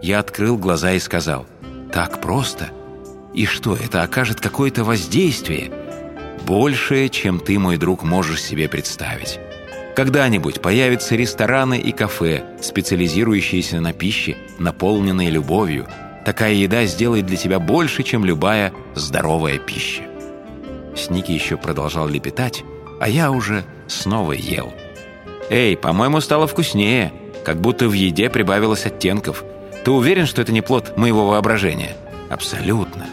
Я открыл глаза и сказал, «Так просто? И что, это окажет какое-то воздействие?» «Большее, чем ты, мой друг, можешь себе представить». Когда-нибудь появятся рестораны и кафе, специализирующиеся на пище, наполненные любовью. Такая еда сделает для тебя больше, чем любая здоровая пища. Сники еще продолжал лепетать, а я уже снова ел. «Эй, по-моему, стало вкуснее, как будто в еде прибавилось оттенков. Ты уверен, что это не плод моего воображения?» «Абсолютно.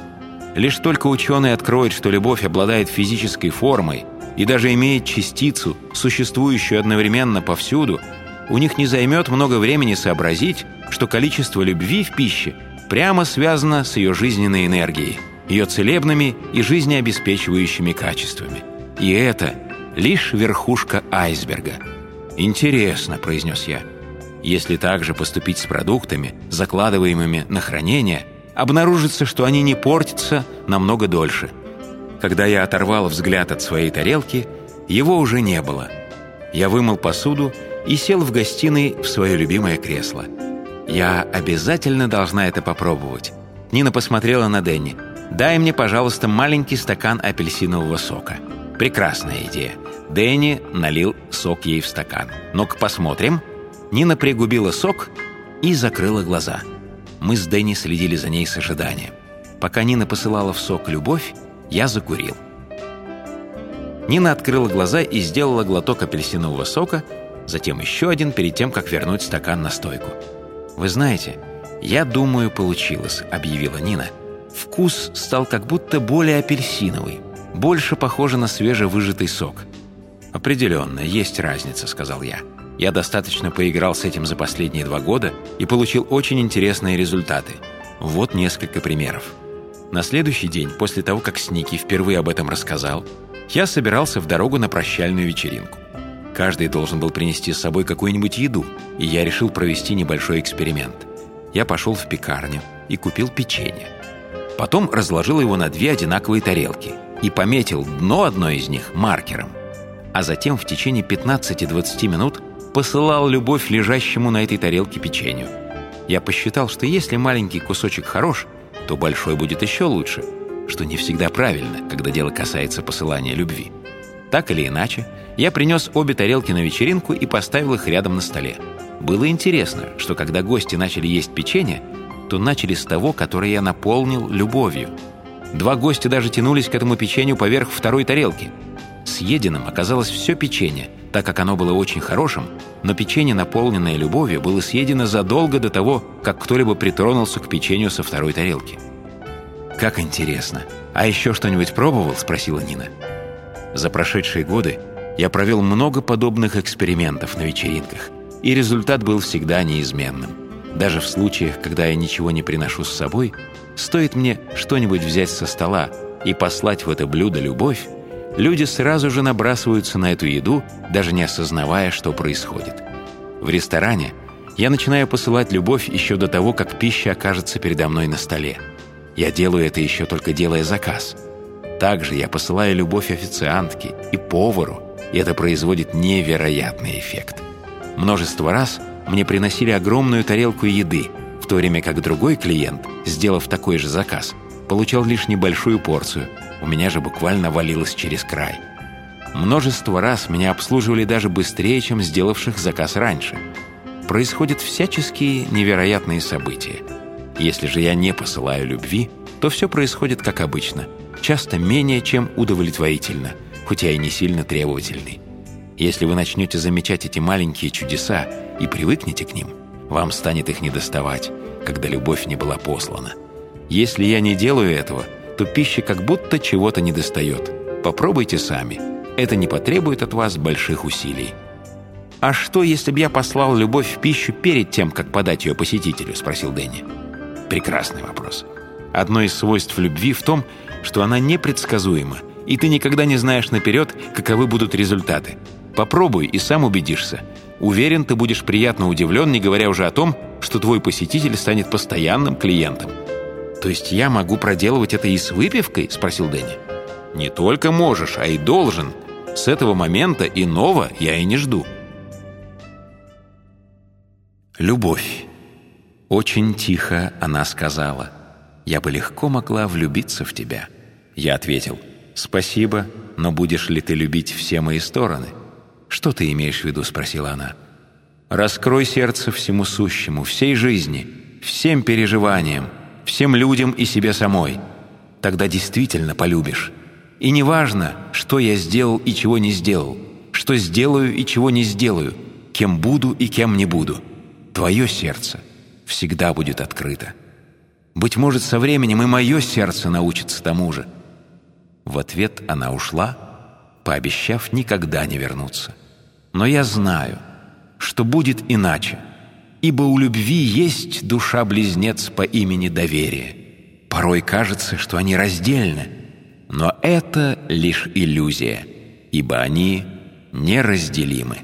Лишь только ученые откроют, что любовь обладает физической формой и даже имеет частицу, существующую одновременно повсюду, у них не займет много времени сообразить, что количество любви в пище прямо связано с ее жизненной энергией, ее целебными и жизнеобеспечивающими качествами. И это лишь верхушка айсберга. «Интересно», — произнес я, — «если также поступить с продуктами, закладываемыми на хранение, обнаружится, что они не портятся намного дольше». Когда я оторвал взгляд от своей тарелки, его уже не было. Я вымыл посуду и сел в гостиной в свое любимое кресло. «Я обязательно должна это попробовать». Нина посмотрела на Дэнни. «Дай мне, пожалуйста, маленький стакан апельсинового сока». Прекрасная идея. Дэнни налил сок ей в стакан. «Ну-ка посмотрим». Нина пригубила сок и закрыла глаза. Мы с Дэнни следили за ней с ожиданием. Пока Нина посылала в сок любовь, я закурил. Нина открыла глаза и сделала глоток апельсинового сока, затем еще один перед тем, как вернуть стакан на стойку. «Вы знаете, я думаю, получилось», — объявила Нина. «Вкус стал как будто более апельсиновый, больше похоже на свежевыжатый сок». «Определенно, есть разница», — сказал я. «Я достаточно поиграл с этим за последние два года и получил очень интересные результаты. Вот несколько примеров». На следующий день, после того, как Сники впервые об этом рассказал, я собирался в дорогу на прощальную вечеринку. Каждый должен был принести с собой какую-нибудь еду, и я решил провести небольшой эксперимент. Я пошел в пекарню и купил печенье. Потом разложил его на две одинаковые тарелки и пометил дно одной из них маркером. А затем в течение 15-20 минут посылал любовь лежащему на этой тарелке печенью. Я посчитал, что если маленький кусочек хорош, то большой будет еще лучше, что не всегда правильно, когда дело касается посылания любви. Так или иначе, я принес обе тарелки на вечеринку и поставил их рядом на столе. Было интересно, что когда гости начали есть печенье, то начали с того, которое я наполнил любовью. Два гостя даже тянулись к этому печенью поверх второй тарелки. Съеденным оказалось все печенье, так как оно было очень хорошим, но печенье, наполненное любовью, было съедено задолго до того, как кто-либо притронулся к печенью со второй тарелки. «Как интересно! А еще что-нибудь пробовал?» – спросила Нина. За прошедшие годы я провел много подобных экспериментов на вечеринках, и результат был всегда неизменным. Даже в случаях, когда я ничего не приношу с собой, стоит мне что-нибудь взять со стола и послать в это блюдо любовь, люди сразу же набрасываются на эту еду, даже не осознавая, что происходит. В ресторане я начинаю посылать любовь еще до того, как пища окажется передо мной на столе. Я делаю это еще только делая заказ – также я посылаю любовь официантке и повару, и это производит невероятный эффект. Множество раз мне приносили огромную тарелку еды, в то время как другой клиент, сделав такой же заказ, получал лишь небольшую порцию, у меня же буквально валилось через край. Множество раз меня обслуживали даже быстрее, чем сделавших заказ раньше. Происходят всяческие невероятные события. Если же я не посылаю любви, то все происходит как обычно – часто менее чем удовлетворительно, хотя и не сильно требовательный. Если вы начнете замечать эти маленькие чудеса и привыкнете к ним, вам станет их недоставать, когда любовь не была послана. Если я не делаю этого, то пища как будто чего-то недостает. Попробуйте сами. Это не потребует от вас больших усилий. «А что, если бы я послал любовь в пищу перед тем, как подать ее посетителю?» – спросил Дэнни. Прекрасный вопрос. Одно из свойств любви в том, что она непредсказуема, и ты никогда не знаешь наперед, каковы будут результаты. Попробуй и сам убедишься. Уверен, ты будешь приятно удивлен, не говоря уже о том, что твой посетитель станет постоянным клиентом. «То есть я могу проделывать это и с выпивкой?» – спросил Дэнни. «Не только можешь, а и должен. С этого момента иного я и не жду». Любовь. Очень тихо она сказала, «Я бы легко могла влюбиться в тебя». Я ответил, «Спасибо, но будешь ли ты любить все мои стороны?» «Что ты имеешь в виду?» — спросила она. «Раскрой сердце всему сущему, всей жизни, всем переживаниям, всем людям и себе самой. Тогда действительно полюбишь. И не важно, что я сделал и чего не сделал, что сделаю и чего не сделаю, кем буду и кем не буду. Твое сердце всегда будет открыто. Быть может, со временем и мое сердце научится тому же». В ответ она ушла, пообещав никогда не вернуться. Но я знаю, что будет иначе, ибо у любви есть душа-близнец по имени Доверие. Порой кажется, что они раздельны, но это лишь иллюзия, ибо они неразделимы.